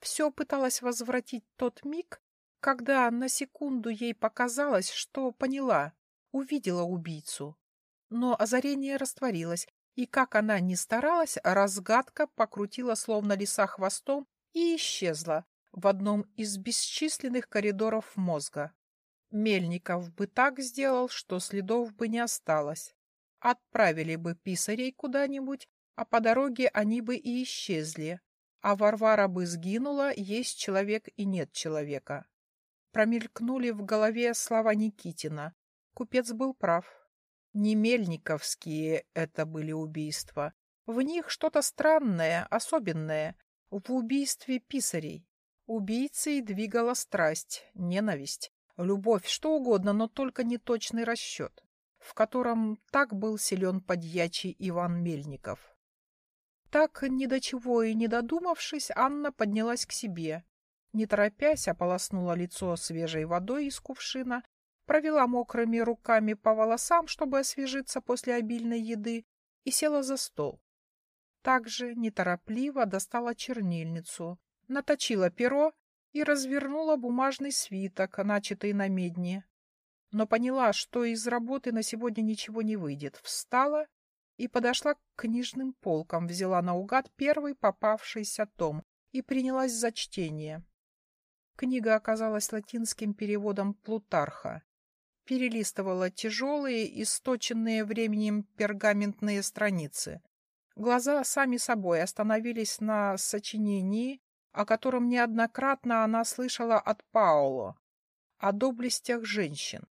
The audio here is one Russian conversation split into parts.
Все пыталась возвратить тот миг, когда на секунду ей показалось, что поняла, увидела убийцу. Но озарение растворилось, и как она ни старалась, разгадка покрутила словно лиса хвостом и исчезла в одном из бесчисленных коридоров мозга. Мельников бы так сделал, что следов бы не осталось. Отправили бы писарей куда-нибудь, а по дороге они бы и исчезли. А Варвара бы сгинула, есть человек и нет человека. Промелькнули в голове слова Никитина. Купец был прав. Не мельниковские это были убийства. В них что-то странное, особенное. В убийстве писарей. Убийцей двигала страсть, ненависть, любовь, что угодно, но только не точный расчет, в котором так был силен подьячий Иван Мельников. Так, ни до чего и не додумавшись, Анна поднялась к себе. Не торопясь, ополоснула лицо свежей водой из кувшина провела мокрыми руками по волосам, чтобы освежиться после обильной еды, и села за стол. Также неторопливо достала чернильницу, наточила перо и развернула бумажный свиток, начатый на медне. Но поняла, что из работы на сегодня ничего не выйдет. Встала и подошла к книжным полкам, взяла наугад первый попавшийся том и принялась за чтение. Книга оказалась латинским переводом Плутарха перелистывала тяжелые, источенные временем пергаментные страницы. Глаза сами собой остановились на сочинении, о котором неоднократно она слышала от Пауло, о доблестях женщин.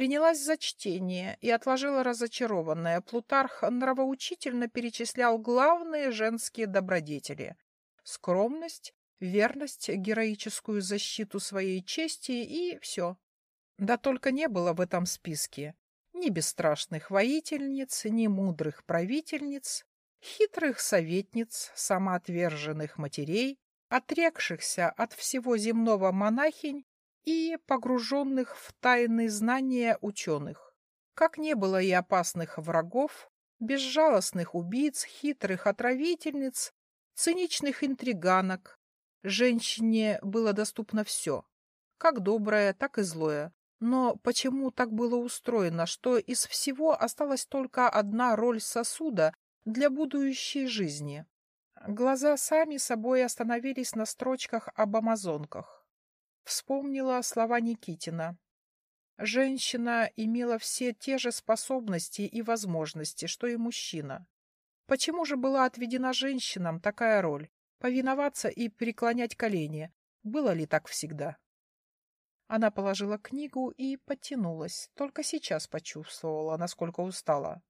Принялась за чтение и отложила разочарованное. Плутарх нравоучительно перечислял главные женские добродетели — скромность, верность, героическую защиту своей чести и все. Да только не было в этом списке ни бесстрашных воительниц, ни мудрых правительниц, хитрых советниц, самоотверженных матерей, отрекшихся от всего земного монахинь и погруженных в тайные знания ученых. Как не было и опасных врагов, безжалостных убийц, хитрых отравительниц, циничных интриганок, женщине было доступно все, как доброе, так и злое, но почему так было устроено, что из всего осталась только одна роль сосуда для будущей жизни? Глаза сами собой остановились на строчках об амазонках. Вспомнила слова Никитина. Женщина имела все те же способности и возможности, что и мужчина. Почему же была отведена женщинам такая роль? Повиноваться и преклонять колени. Было ли так всегда? Она положила книгу и подтянулась. Только сейчас почувствовала, насколько устала.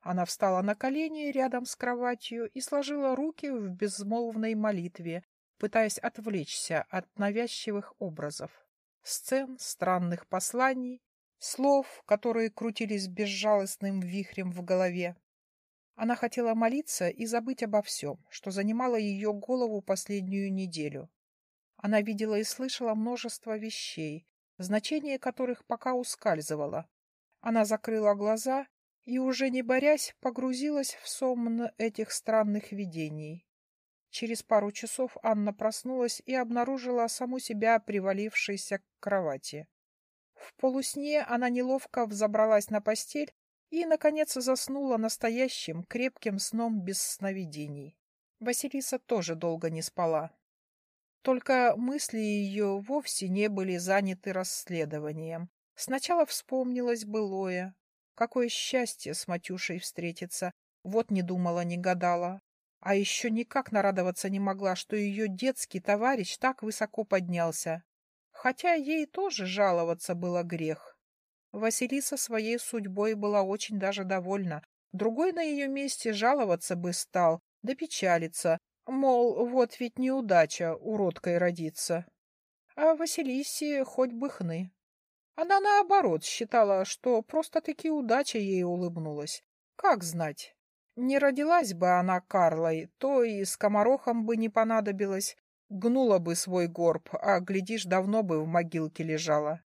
Она встала на колени рядом с кроватью и сложила руки в безмолвной молитве, пытаясь отвлечься от навязчивых образов, сцен, странных посланий, слов, которые крутились безжалостным вихрем в голове. Она хотела молиться и забыть обо всем, что занимало ее голову последнюю неделю. Она видела и слышала множество вещей, значение которых пока ускальзывало. Она закрыла глаза и, уже не борясь, погрузилась в сон этих странных видений. Через пару часов Анна проснулась и обнаружила саму себя привалившейся к кровати. В полусне она неловко взобралась на постель и, наконец, заснула настоящим крепким сном без сновидений. Василиса тоже долго не спала. Только мысли ее вовсе не были заняты расследованием. Сначала вспомнилось былое. Какое счастье с Матюшей встретиться. Вот не думала, не гадала. А еще никак нарадоваться не могла, что ее детский товарищ так высоко поднялся. Хотя ей тоже жаловаться было грех. Василиса своей судьбой была очень даже довольна. Другой на ее месте жаловаться бы стал, да печалиться, Мол, вот ведь неудача уродкой родиться. А Василисе хоть бы хны. Она, наоборот, считала, что просто-таки удача ей улыбнулась. Как знать? Не родилась бы она Карлой, то и скоморохом бы не понадобилось. Гнула бы свой горб, а, глядишь, давно бы в могилке лежала.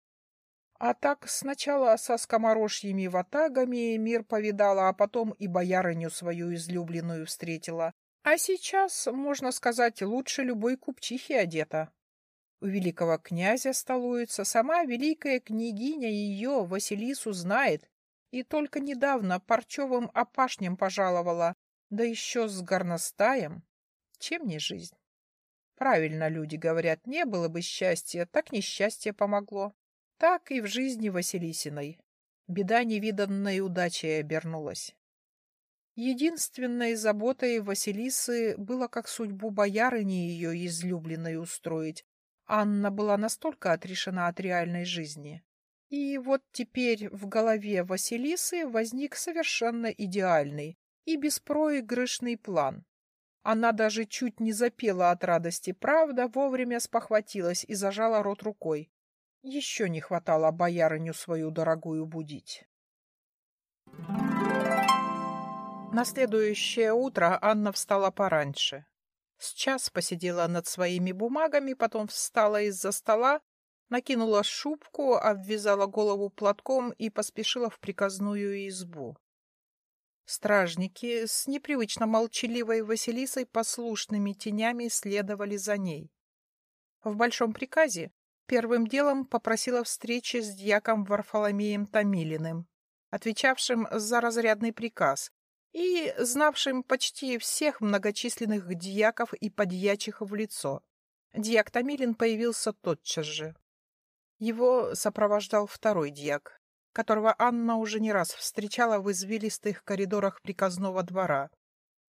А так сначала со скоморожьими ватагами мир повидала, а потом и боярыню свою излюбленную встретила. А сейчас, можно сказать, лучше любой купчихи одета. У великого князя столуется сама великая княгиня ее, Василису, знает, и только недавно парчевым опашнем пожаловала, да еще с горностаем. Чем не жизнь? Правильно люди говорят, не было бы счастья, так несчастье помогло. Так и в жизни Василисиной. Беда невиданной удачей обернулась. Единственной заботой Василисы было как судьбу боярыни ее излюбленной устроить. Анна была настолько отрешена от реальной жизни. И вот теперь в голове Василисы возник совершенно идеальный и беспроигрышный план. Она даже чуть не запела от радости, правда, вовремя спохватилась и зажала рот рукой. Еще не хватало боярыню свою дорогую будить. На следующее утро Анна встала пораньше. С час посидела над своими бумагами, потом встала из-за стола, накинула шубку, обвязала голову платком и поспешила в приказную избу. Стражники с непривычно молчаливой Василисой послушными тенями следовали за ней. В большом приказе первым делом попросила встречи с дьяком Варфоломеем Томилиным, отвечавшим за разрядный приказ и знавшим почти всех многочисленных дьяков и подьячих в лицо. Дьяк Томилин появился тотчас же. Его сопровождал второй дьяк, которого Анна уже не раз встречала в извилистых коридорах приказного двора.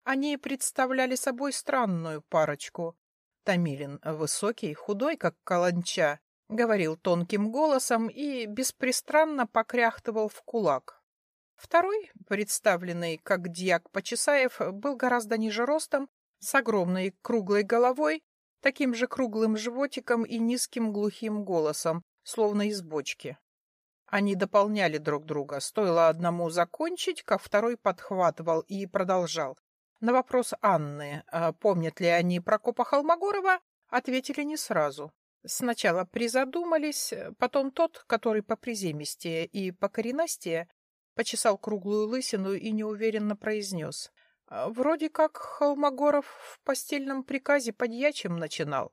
Они представляли собой странную парочку. Томилин, высокий, худой, как каланча, говорил тонким голосом и беспристрастно покряхтывал в кулак. Второй, представленный как дьяк Почесаев, был гораздо ниже ростом, с огромной круглой головой, таким же круглым животиком и низким глухим голосом, словно из бочки. Они дополняли друг друга. Стоило одному закончить, как второй подхватывал и продолжал. На вопрос Анны, а помнят ли они Прокопа Холмогорова, ответили не сразу. Сначала призадумались, потом тот, который по приземистее и по коренастее, почесал круглую лысину и неуверенно произнес. «Вроде как Холмогоров в постельном приказе подьячим начинал».